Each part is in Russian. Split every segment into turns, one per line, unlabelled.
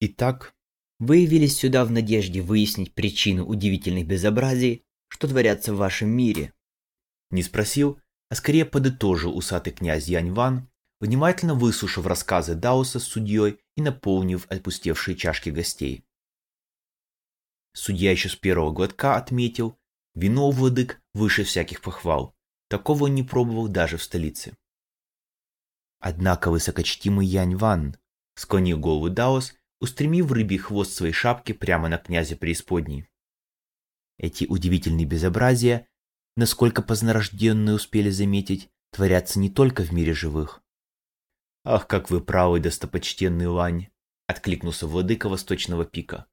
Итак, вы явились сюда в надежде выяснить причину удивительных безобразий, что творятся в вашем мире. Не спросил, а скорее подытожил усатый князь Янь Ван, внимательно выслушав рассказы Даоса с судьей и наполнив опустевшие чашки гостей. Судья еще с первого глотка отметил, вино у владык выше всяких похвал. Такого он не пробовал даже в столице. Однако высокочтимый Янь Ван, склонил голову Даос, устремив рыбий хвост своей шапки прямо на князя преисподней. Эти удивительные безобразия, насколько познарожденные успели заметить, творятся не только в мире живых. «Ах, как вы правы, достопочтенный Лань!» — откликнулся владыка Восточного пика.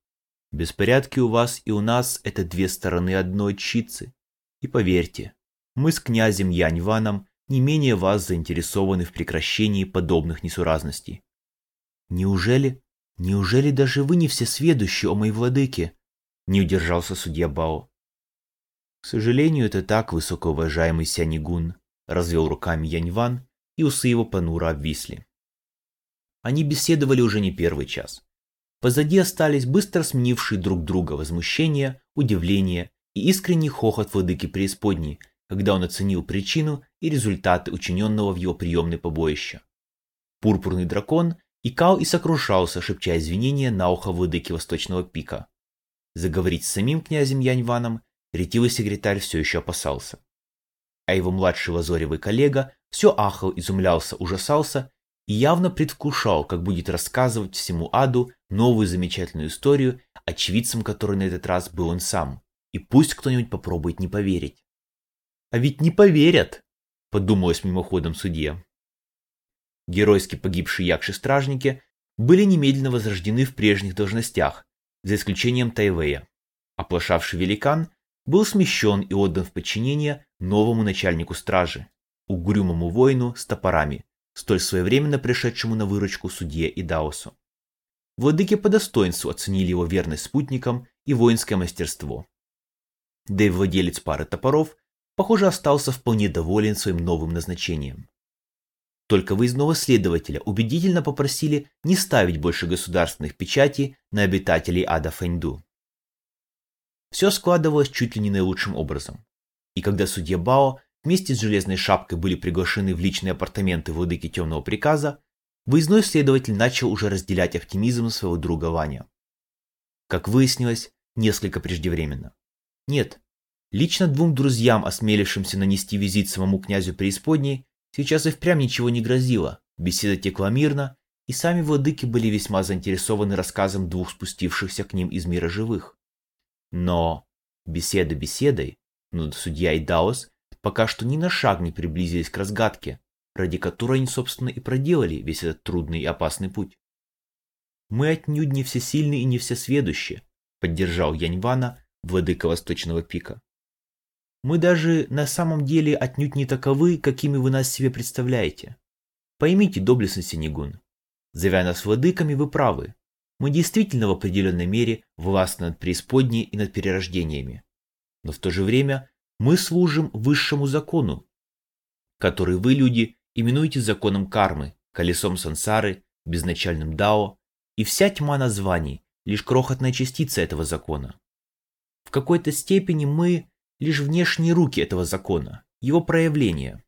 «Беспорядки у вас и у нас — это две стороны одной чицы. И поверьте, мы с князем Янь Ваном не менее вас заинтересованы в прекращении подобных несуразностей. Неужели, неужели даже вы не всесведущи о моей владыке? Не удержался судья Бао. К сожалению, это так, высокоуважаемый Сянигун, развел руками Яньван, и усы его понуро обвисли. Они беседовали уже не первый час. Позади остались быстро сменившие друг друга возмущение, удивление и искренний хохот владыки преисподней, когда он оценил причину и результаты учиненного в его приемной побоища. Пурпурный дракон икал и сокрушался, шепча извинения на ухо владыки Восточного пика. Заговорить с самим князем Яньваном ретивый секретарь все еще опасался. А его младший лазоревый коллега все ахал, изумлялся, ужасался и явно предвкушал, как будет рассказывать всему аду новую замечательную историю, очевидцем которой на этот раз был он сам. И пусть кто-нибудь попробует не поверить. А ведь не поверят, подумалось мимоходом судья. Геройски погибшие якши-стражники были немедленно возрождены в прежних должностях, за исключением Тайвея. Оплошавший великан был смещен и отдан в подчинение новому начальнику стражи, угрюмому воину с топорами, столь своевременно пришедшему на выручку судье и Даосу. Владыки по достоинству оценили его верность спутникам и воинское мастерство. Да и владелец пары топоров похоже, остался вполне доволен своим новым назначением. Только выездного следователя убедительно попросили не ставить больше государственных печатей на обитателей ада Фэньду. Все складывалось чуть ли не наилучшим образом. И когда судья Бао вместе с железной шапкой были приглашены в личные апартаменты владыки темного приказа, выездной следователь начал уже разделять оптимизм своего друга Ваня. Как выяснилось, несколько преждевременно. Нет, Лично двум друзьям, осмелившимся нанести визит самому князю преисподней, сейчас и впрямь ничего не грозило, беседа текла мирно, и сами владыки были весьма заинтересованы рассказом двух спустившихся к ним из мира живых. Но беседа беседой, но судья и Даос пока что ни на шаг не приблизились к разгадке, ради которой они, собственно, и проделали весь этот трудный и опасный путь. «Мы отнюдь не всесильны и не всесведущи», — поддержал Яньвана, владыка Восточного пика. Мы даже на самом деле отнюдь не таковы, какими вы нас себе представляете. Поймите, доблестный Синегун, зовя нас владыками, вы правы. Мы действительно в определенной мере властны над преисподней и над перерождениями. Но в то же время мы служим высшему закону, который вы, люди, именуете законом кармы, колесом сансары, безначальным дао, и вся тьма названий – лишь крохотная частица этого закона. В какой-то степени мы лишь внешние руки этого закона, его проявления.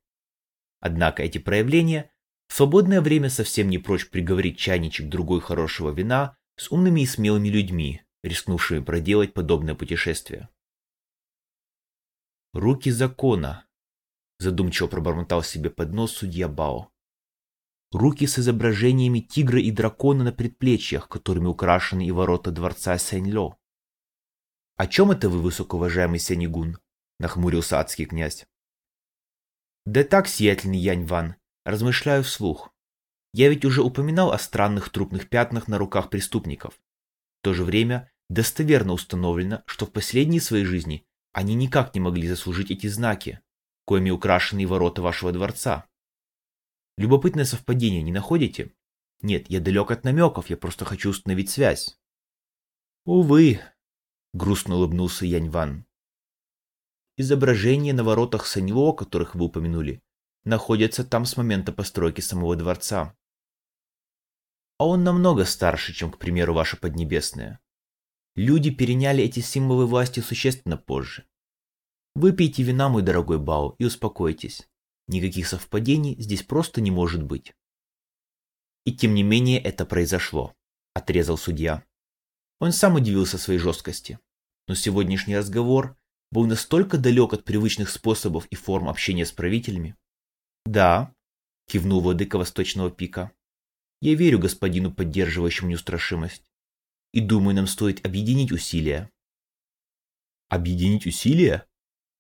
Однако эти проявления в свободное время совсем не прочь приговорить чайничек другой хорошего вина с умными и смелыми людьми, рискнувшими проделать подобное путешествие. «Руки закона», — задумчиво пробормотал себе под нос судья Бао. Руки с изображениями тигра и дракона на предплечьях, которыми украшены и ворота дворца Сяньло. «О чем это вы, высокоуважаемый Сянигун?» — нахмурился адский князь. «Да так, сиятельный Янь-Ван, размышляю вслух. Я ведь уже упоминал о странных трупных пятнах на руках преступников. В то же время достоверно установлено, что в последней своей жизни они никак не могли заслужить эти знаки, коими украшены ворота вашего дворца. Любопытное совпадение, не находите? Нет, я далек от намеков, я просто хочу установить связь. Увы, грустно улыбнулся Янь-Ван. Изображения на воротах Саньло, о которых вы упомянули, находятся там с момента постройки самого дворца. а он намного старше, чем, к примеру, ваша Поднебесная. Люди переняли эти символы власти существенно позже. Выпейте вина, мой дорогой Бао, и успокойтесь. Никаких совпадений здесь просто не может быть. И тем не менее это произошло, отрезал судья. Он сам удивился своей жесткости. Но сегодняшний разговор был настолько далек от привычных способов и форм общения с правителями. Да, кивнул владыка Восточного пика. Я верю господину, поддерживающему неустрашимость. И думаю, нам стоит объединить усилия. Объединить усилия?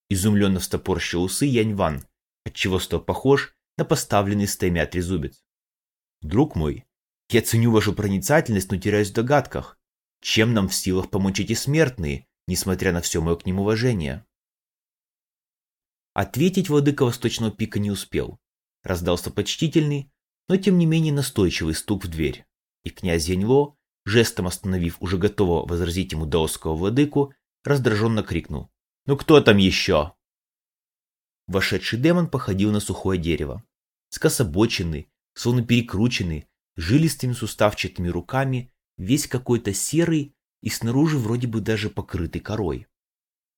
Изумленно встопорщил усы Янь Ван, отчего стал похож на поставленный стаймя трезубец. Друг мой, я ценю вашу проницательность, но теряюсь в догадках. Чем нам в силах помочь эти смертные, несмотря на все мое к ним уважение? Ответить владыка Восточного пика не успел. Раздался почтительный, но тем не менее настойчивый стук в дверь, и князь Яньло, жестом остановив уже готового возразить ему даосского владыку, раздраженно крикнул «Ну кто там еще?» Вошедший демон походил на сухое дерево. Скособоченный, словно перекрученный, жилистыми суставчатыми руками, весь какой-то серый и снаружи вроде бы даже покрытый корой.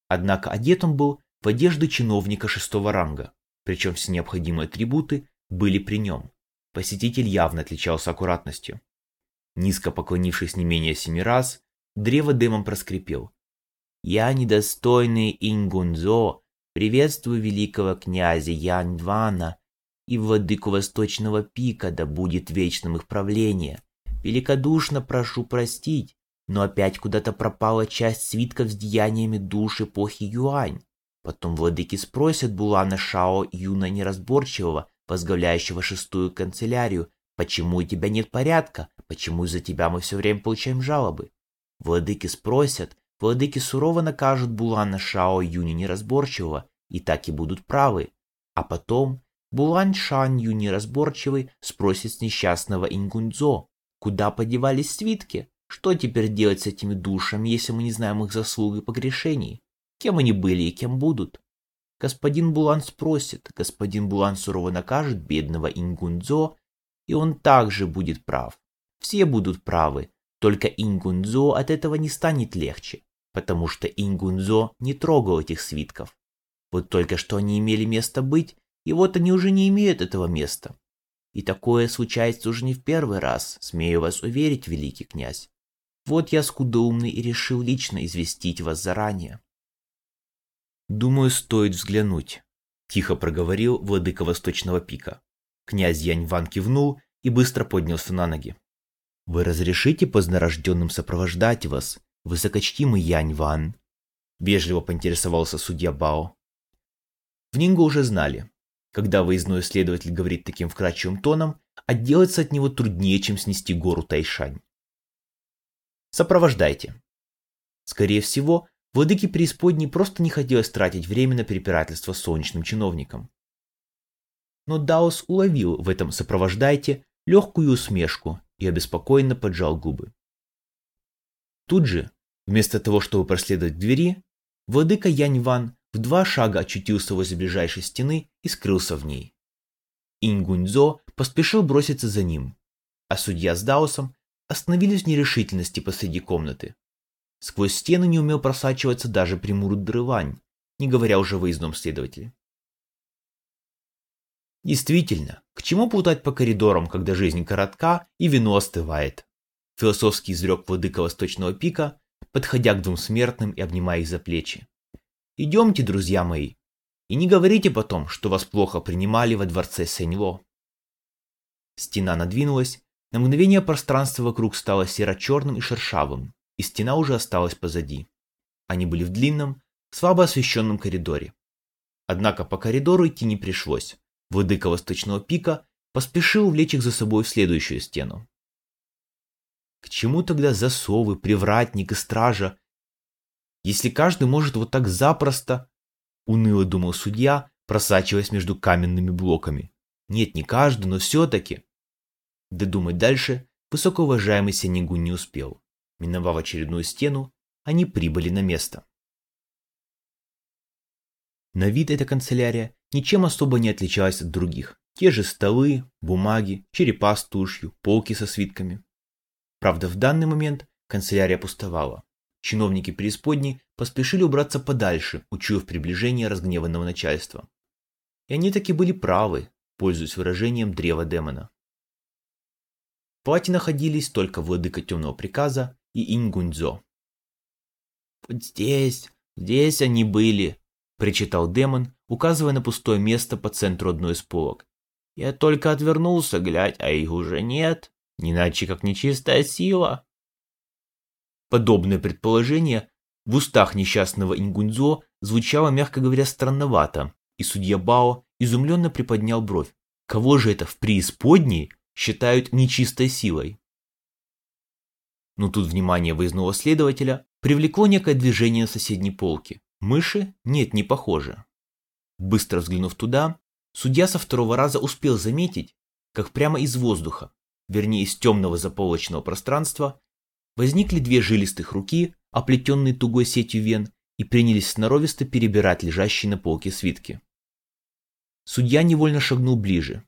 Однако одет он был в одежду чиновника шестого ранга, причем все необходимые атрибуты были при нем. Посетитель явно отличался аккуратностью. Низко поклонившись не менее семи раз, древо дымом проскрипел. «Я, недостойный Ингунзо, приветствую великого князя Яньвана и владыку Восточного пика, да будет вечным их правление. Великодушно прошу простить, но опять куда-то пропала часть свитков с деяниями душ эпохи Юань. Потом владыки спросят Булана Шао Юна Неразборчивого, возглавляющего шестую канцелярию, почему у тебя нет порядка, почему из-за тебя мы все время получаем жалобы. Владыки спросят, владыки сурово накажут Булана Шао Юни Неразборчивого, и так и будут правы. А потом Булан Шан Ю Неразборчивый спросит с несчастного Ингунзо, куда подевались свитки, что теперь делать с этими душами, если мы не знаем их заслуг и погрешений? Кем они были и кем будут? Господин Булан спросит, господин Булан сурово накажет бедного Ингунзо, и он также будет прав. Все будут правы, только Ингунзо от этого не станет легче, потому что Ингунзо не трогал этих свитков. Вот только что они имели место быть, и вот они уже не имеют этого места. И такое случается уже не в первый раз, смею вас уверить, великий князь. Вот я скудоумный и решил лично известить вас заранее. «Думаю, стоит взглянуть», — тихо проговорил владыка Восточного пика. Князь Янь Ван кивнул и быстро поднялся на ноги. «Вы разрешите позднорожденным сопровождать вас, высокочтимый Янь Ван?» — вежливо поинтересовался судья Бао. В Нинго уже знали, когда выездной следователь говорит таким вкрадчивым тоном, отделаться от него труднее, чем снести гору Тайшань. «Сопровождайте». Скорее всего, Владыке преисподней просто не хотелось тратить время на перепирательство с солнечным чиновником. Но Даос уловил в этом «сопровождайте» легкую усмешку и обеспокоенно поджал губы. Тут же, вместо того, чтобы проследовать к двери, владыка Янь Ван в два шага очутился возле ближайшей стены и скрылся в ней. Инь поспешил броситься за ним, а судья с Даосом остановились в нерешительности посреди комнаты. Сквозь стены не умел просачиваться даже Примурут Дрывань, не говоря уже о выездном следователе. Действительно, к чему плутать по коридорам, когда жизнь коротка и вино остывает? Философский изрек владыка Восточного пика, подходя к двум смертным и обнимая их за плечи. Идемте, друзья мои, и не говорите потом, что вас плохо принимали во дворце Сеньло. Стена надвинулась, на мгновение пространство вокруг стало серо-черным и шершавым и стена уже осталась позади. Они были в длинном, слабо освещенном коридоре. Однако по коридору идти не пришлось. Владыка Восточного пика поспешил увлечь их за собой в следующую стену. К чему тогда засовы, привратник и стража, если каждый может вот так запросто, уныло думал судья, просачиваясь между каменными блоками. Нет, не каждый, но все-таки. Додумать дальше высокоуважаемый Сенегу не успел. Миновав очередную стену, они прибыли на место. На вид эта канцелярия ничем особо не отличалась от других. Те же столы, бумаги, черепа с тушью, полки со свитками. Правда, в данный момент канцелярия пустовала. Чиновники преисподней поспешили убраться подальше, учуяв приближение разгневанного начальства. И они таки были правы, пользуясь выражением древа демона. В палате находились только владыка темного приказа и Ингуньцзо.
«Вот здесь, здесь они были», – причитал демон, указывая на пустое место по центру одной из полок. «Я только отвернулся, глядь, а их уже нет, не иначе как нечистая сила».
Подобное предположение в устах несчастного Ингуньцзо звучало, мягко говоря, странновато, и судья Бао изумленно приподнял бровь. Кого же это в преисподней считают нечистой силой? Но тут внимание выездного следователя привлекло некое движение на соседней полке. Мыши? Нет, не похоже. Быстро взглянув туда, судья со второго раза успел заметить, как прямо из воздуха, вернее из темного заполочного пространства, возникли две жилистых руки, оплетенные тугой сетью вен, и принялись сноровисто перебирать лежащие на полке свитки. Судья невольно шагнул ближе.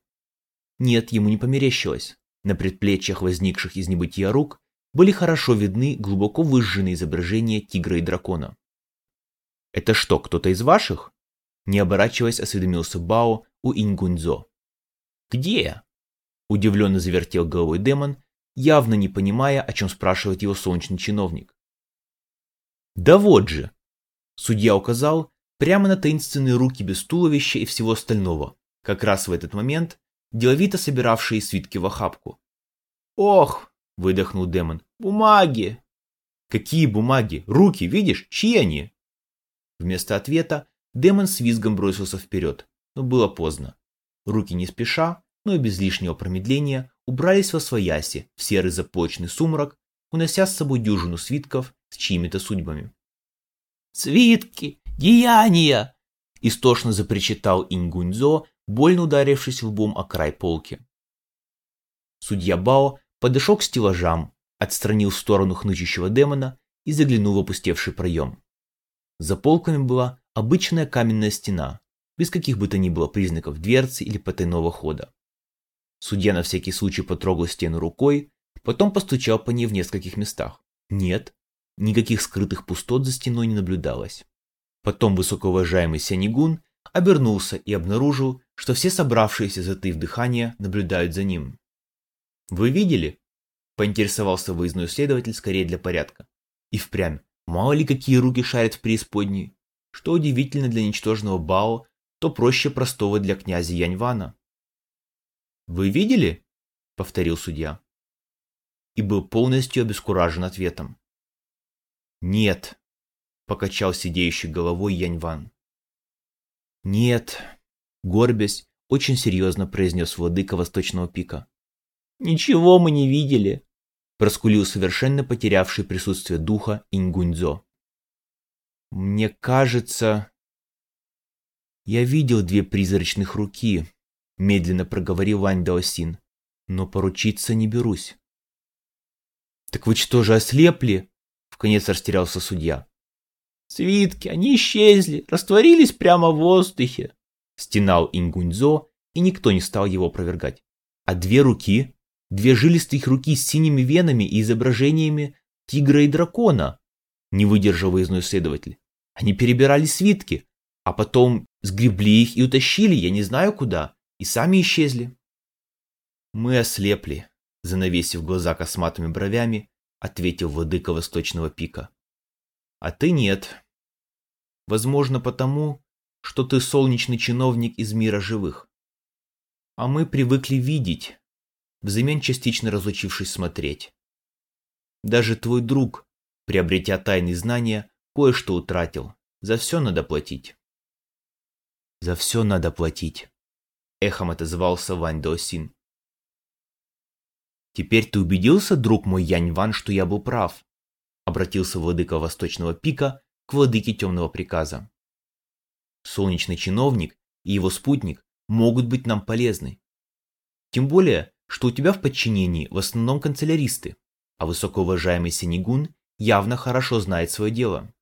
Нет, ему не померещилось. На предплечьях возникших из небытия рук были хорошо видны глубоко выжженные изображения тигра и дракона. «Это что, кто-то из ваших?» Не оборачиваясь, осведомился Бао у Иньгуньзо. «Где?» Удивленно завертел головой демон, явно не понимая, о чем спрашивает его солнечный чиновник. «Да вот же!» Судья указал прямо на таинственные руки без туловища и всего остального, как раз в этот момент деловито собиравшие свитки в охапку.
«Ох!» – выдохнул демон. «Бумаги!»
«Какие бумаги? Руки, видишь? Чьи они?» Вместо ответа демон с визгом бросился вперед, но было поздно. Руки не спеша, но и без лишнего промедления убрались во свояси в серый заплочный сумрак, унося с собой дюжину свитков с чьими-то судьбами.
«Свитки! Деяния!»
– истошно запричитал Ингуньзо, больно ударившись лбом о край полки. Судья Бао подошел к стеллажам, отстранил в сторону хнычущего демона и заглянул в опустевший проем. За полками была обычная каменная стена, без каких бы то ни было признаков дверцы или потайного хода. Судья на всякий случай потрогал стену рукой, потом постучал по ней в нескольких местах. Нет, никаких скрытых пустот за стеной не наблюдалось. Потом высокоуважаемый Сянигун обернулся и обнаружил, что все собравшиеся затаив дыхание наблюдают за ним. «Вы видели?» – поинтересовался выездной следователь скорее для порядка. И впрямь, мало ли какие руки шарят в преисподней. Что удивительно для ничтожного Бао, то проще простого для князя Яньвана. «Вы видели?» – повторил судья. И был полностью обескуражен ответом. «Нет», – покачал сидеющий головой Яньван. «Нет», – горбясь, очень серьезно произнес владыка Восточного пика.
«Ничего мы не видели», –
проскулил совершенно потерявший присутствие духа Иньгуньцзо. «Мне кажется...» «Я видел две призрачных руки», – медленно проговорил Вань Даосин, – «но поручиться не берусь». «Так вы что же, ослепли?» Вконец растерялся судья.
«Свитки, они исчезли, растворились прямо в воздухе!»
Стенал Ингуньзо, и никто не стал его опровергать. А две руки, две жилистых руки с синими венами и изображениями тигра и дракона, не выдержал выездной следователь. Они перебирали свитки, а потом сгребли их и утащили, я не знаю куда, и сами исчезли. Мы ослепли, занавесив глаза косматыми бровями, ответил владыка Восточного пика. А ты нет. Возможно, потому, что ты солнечный чиновник из мира живых. А мы привыкли видеть, взамен частично разучившись смотреть. Даже твой друг, приобретя тайные знания, кое-что утратил. За все надо платить. За все надо платить. Эхом отозвался Вань Досин. «Теперь ты убедился, друг мой Янь Ван, что я был прав?» Обратился владыка Восточного пика к владыке Темного приказа. «Солнечный чиновник и его спутник могут быть нам полезны. Тем более, что у тебя в подчинении в основном канцеляристы, а высокоуважаемый Синегун явно хорошо знает свое дело».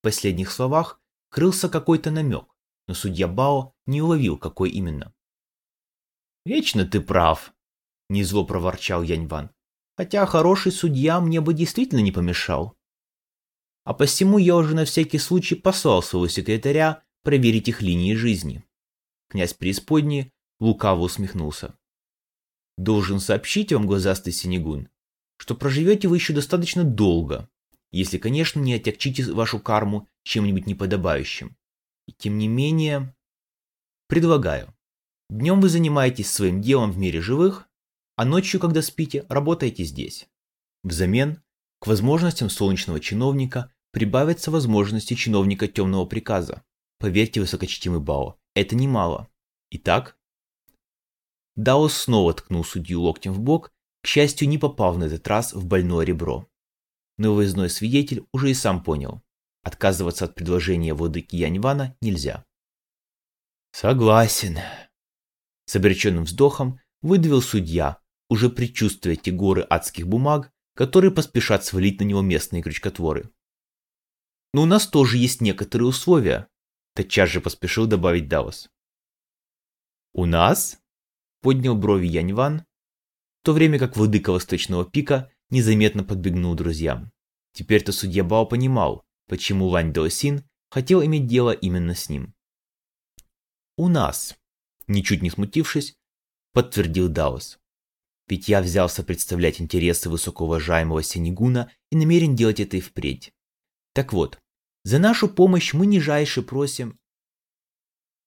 В последних словах крылся какой-то намек, но судья Бао не уловил, какой именно. «Вечно ты прав», не зло проворчал Яньван.
хотя хороший судья мне бы действительно не помешал. А посему я уже на всякий случай послал своего секретаря проверить их линии жизни. Князь преисподней лукаво усмехнулся. Должен сообщить вам, глазастый Синегун, что проживете вы еще достаточно долго, если, конечно, не отягчите вашу карму чем-нибудь неподобающим. И тем не менее, предлагаю. Днем вы занимаетесь своим делом в мире живых, а ночью, когда спите, работаете здесь. Взамен к возможностям солнечного чиновника прибавятся возможности чиновника темного приказа. Поверьте, высокочтимый Бао, это немало. Итак, Даос снова ткнул судью локтем в бок, к счастью, не попав на этот раз в больное ребро. Но выездной свидетель уже и сам понял. Отказываться от предложения владыки Яньвана нельзя.
«Согласен», — с обреченным вздохом выдавил судья, уже предчувствуя те горы адских бумаг, которые поспешат свалить на него местные крючкотворы. «Но у нас тоже есть некоторые условия», — тотчас же поспешил добавить Давос. «У нас?» — поднял брови Яньван, в то время как владыка Восточного пика незаметно подбегнул друзьям. Теперь-то судья Бао понимал, почему Вань Даосин хотел иметь дело именно с ним. «У нас», — ничуть не смутившись, подтвердил Даос. «Ведь я взялся представлять интересы высокоуважаемого Синегуна и намерен делать это и впредь. Так вот, за нашу помощь мы нижайше просим